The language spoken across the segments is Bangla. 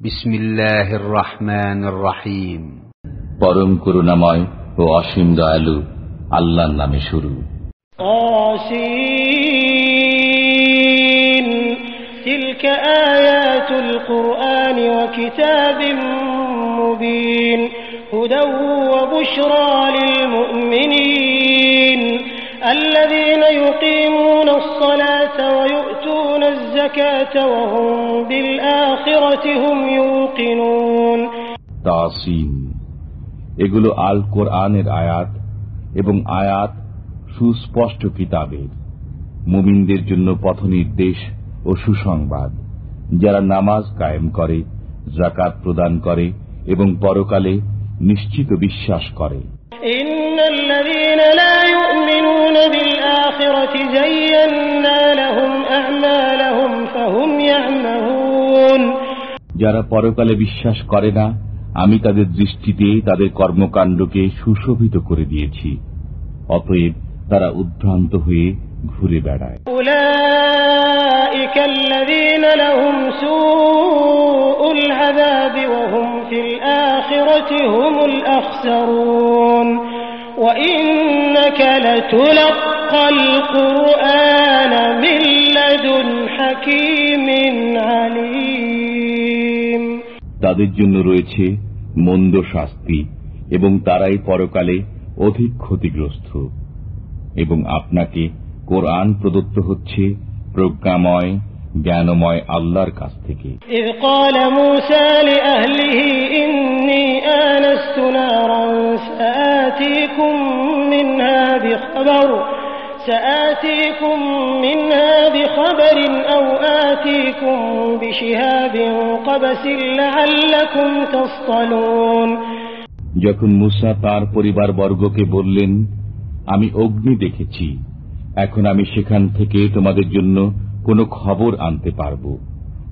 بسم الله الرحمن الرحيم পরম করুণাময় ও অসীম দয়ালু আল্লাহর নামে শুরু طاسين تلك آيات القرآن وكتاب مبين هدى وبشرى للمؤمنين الذين يقيمون এগুলো আল কোরআনের আয়াত এবং আয়াত সুস্পষ্ট কিতাবের। মুমিনদের জন্য পথ নির্দেশ ও সুসংবাদ। যারা নামাজ কায়েম করে জাকাত প্রদান করে এবং পরকালে নিশ্চিত বিশ্বাস করে। ইন্নাল্লাযীনা লা যারা পরকালে বিশ্বাস করে না আমি তাদের দৃষ্টিতে তাদের কর্মকাণ্ডকে সুশোভিত করে দিয়েছি অতএব তারা উদ্ভ্রান্ত হয়ে ঘুরে বেড়ায় أولئك الذين لهم سوء العذاب وهم في الآخرة هم الأخسرون وإنك لتلقى القرآن তাদের জন্য রয়েছে মন্দ শাস্তি এবং তারাই পরকালে অধিক ক্ষতিগ্রস্ত এবং আপনাকে কোরআন প্রদত্ত হচ্ছে প্রজ্ঞাময় জ্ঞানময় আল্লাহর কাছ থেকে إذ قال موسى لأهله إني آنست نارا سآتيكم منها بخبر سآتيكم منها بخبر أو آتيكم بشهاب قبس لعلكم تصطلون যখন মুসা তার পরিবার বর্গকে বললেন আমি অগ্নি দেখেছি এখন আমি সেখান থেকে তোমাদের জন্য কোনো খবর আনতে পারবো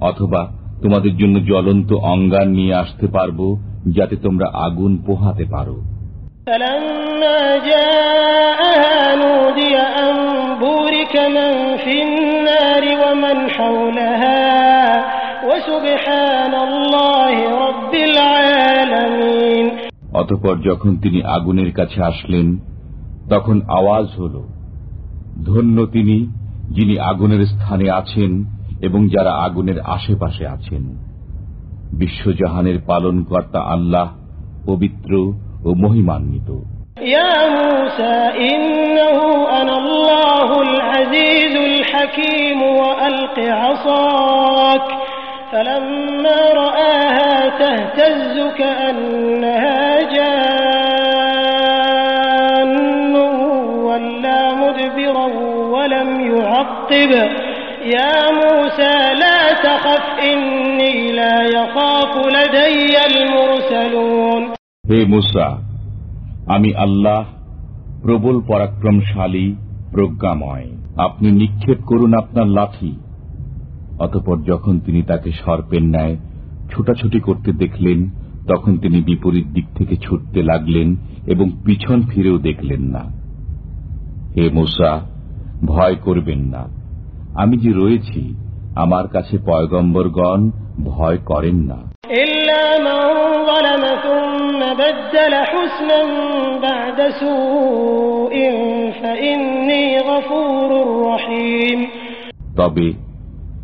অথবা তোমাদের জন্য জ্বলন্ত অঙ্গার নিয়ে আসতে পারবো যাতে তোমরা আগুন পোহাতে পারো حولها وسبحان الله رب العالمين অতপর যখন তিনি আগুনের কাছে আসলেন তখন আওয়াজ হল ধন্য তিনি যিনি আগুনের স্থানে আছেন এবং যারা আগুনের আশেপাশে আছেন বিশ্বজাহানের পালনকর্তা আল্লাহ পবিত্র ও মহিমান্বিত يا موسى إنه أنا الله العزيز الحكيم وألق عصاك فلما رآها تهتز كأنها جان ولا مدبرا ولم يعقب يا موسى لا تخف إني لا يخاف لدي المرسلون হে মুসা আমি আল্লাহ প্রবল পরাক্রমশালী প্রজ্ঞাময় আপনি নিক্ষেপ করুন আপনার লাঠি অতপর যখন তিনি তাকে সর্পের ন্যায় ছোটাছুটি করতে দেখলেন তখন তিনি বিপরীত দিক থেকে ছুটতে লাগলেন এবং পিছন ফিরেও দেখলেন না। হে মোসা ভয় করবেন না। আমি যে রয়েছি আমার কাছে পয়গম্বরগণ ভয় করেন না। তবে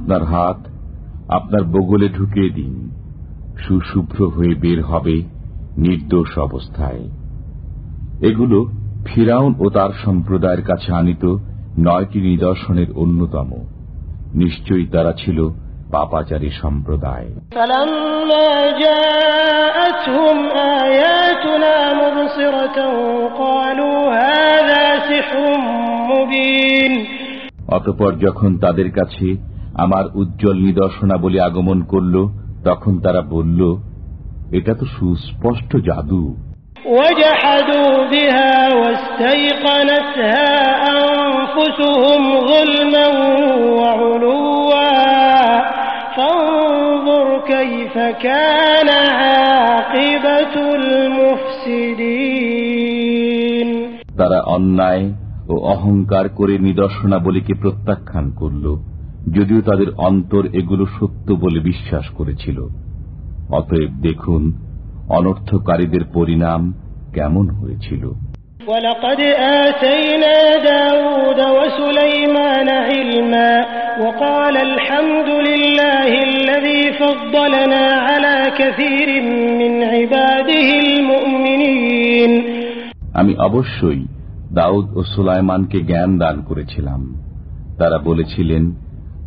আপনার হাত আপনার বগলে ঢুকিয়ে দিন। সুশুভ্র হয়ে বের হবে নির্দোষ অবস্থায়। এগুলো ফিরাউন ও তার সম্প্রদায়ের কাছে আনিত নয়টি নিদর্শনের অন্যতম। নিশ্চয়ই তারা ছিল পাপাচারী সম্প্রদায়। অতপর যখন তাদের কাছে আমার উজ্জ্বল নিদর্শনাবলী আগমন করল তখন তারা বলল এটা তো সুস্পষ্ট জাদু وجحدوا بها واستيقنتها أنفسهم ظلما وعلوا فانظر كيف كان عاقبة المفسدين তারা অন্যায় ও অহংকার করে নিদর্শনাবলীকে প্রত্যাখ্যান করল যদিও তাদের অন্তর এগুলো সত্য বলে বিশ্বাস করেছিল অতএব দেখুন অনর্থকারীদের পরিণাম কেমন হয়েছিল ولقد آتينا داود وسليمان علما وقال الحمد لله الذي فضلنا على كثير من عباده المؤمنين আমি অবশ্যই দাউদ ও সুলাইমানকে জ্ঞান দান করেছিলাম তারা বলেছিলেন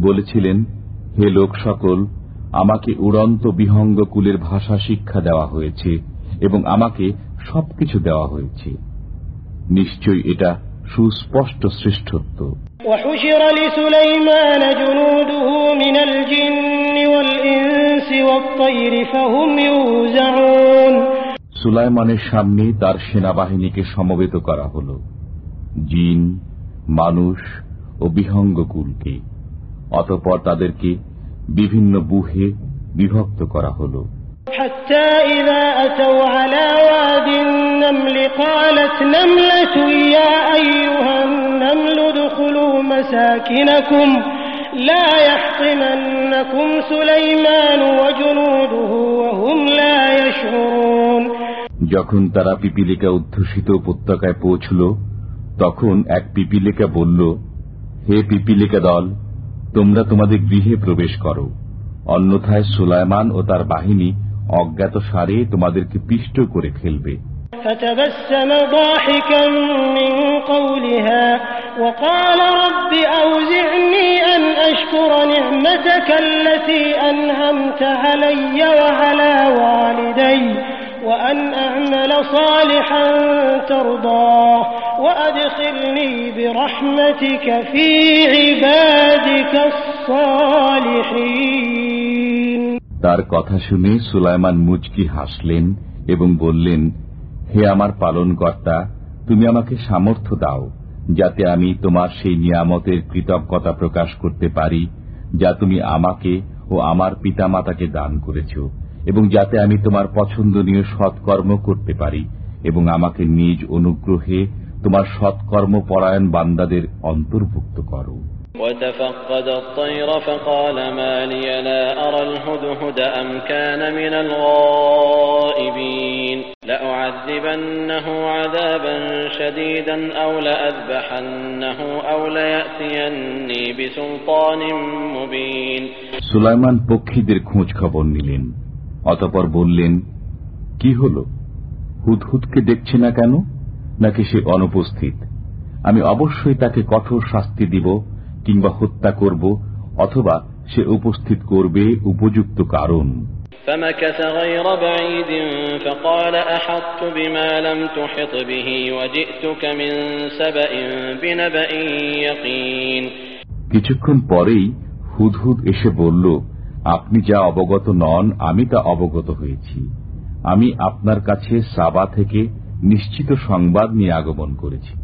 বলেছিলেন হে লোক সকল আমাকে উড়ন্ত বিহঙ্গ কুলের ভাষা শিক্ষা দেওয়া হয়েছে এবং আমাকে সবকিছু দেওয়া হয়েছে। নিশ্চয়ই এটা সুস্পষ্ট শ্রেষ্ঠত্ব। সুলাইমানের সামনে তার সেনাবাহিনীকে সমবেত করা হল। জিন মানুষ ও বিহঙ্গকুলকে। অতপর তাদেরকে বিভিন্ন বুহে বিভক্ত করা হল حتى إذا أتوا على واد النمل قالت نملة يا أيها النمل ادخلوا مساكنكم لا يحطمنكم سليمان وجنوده وهم لا يشعرون যখন তারা পিপিলিকা উদ্ধূষিত উপত্যকায় পৌঁছল তখন এক পিপিলিকা বলল হে পিপিলিকা দল তোমরা তোমাদের গৃহে প্রবেশ করো অন্যথায় সুলাইমান ও তার বাহিনী অজ্ঞাত সারে তোমাদেরকে পিষ্ট করে ফেলবে فتبسم ضاحكا من قولها وقال رب أوزعني أن أشكر نعمتك التي أنعمت علي وعلى والدي وأن أعمل صالحا ترضاه وأدخلني برحمتك في عبادك الصالحين তার কথা শুনে সুলাইমান মুচকি হাসলেন এবং বললেন হে আমার পালনকর্তা তুমি আমাকে সামর্থ্য দাও যাতে আমি তোমার সেই নিয়ামতের কৃতজ্ঞতা প্রকাশ করতে পারি যা তুমি আমাকে ও আমার পিতামাতাকে দান করেছ এবং যাতে আমি তোমার পছন্দনীয় সৎকর্ম করতে পারি এবং আমাকে নিজ অনুগ্রহে তোমার সৎকর্ম পরায়ণ বান্দাদের অন্তর্ভুক্ত করো। সুলাইমান পক্ষীদের খোঁজ খবর নিলেন। অতপর বললেন কি হল? হুদহুদকে দেখছি না কেন? নাকি সে অনুপস্থিত আমি অবশ্যই তাকে কঠোর শাস্তি দিব কিংবা হত্যা করব অথবা সে উপস্থিত করবে উপযুক্ত কারণ فمكث غير بعيد فقال أحطت بما لم تحط به وجئتك من سبأ بنبأ يقين কিছুক্ষণ পরেই হুদহুদ এসে বলল আপনি যা অবগত নন আমি তা অবগত হয়েছি আমি আপনার কাছে সাবা থেকে নিশ্চিত সংবাদ নিয়ে আগমন করেছি।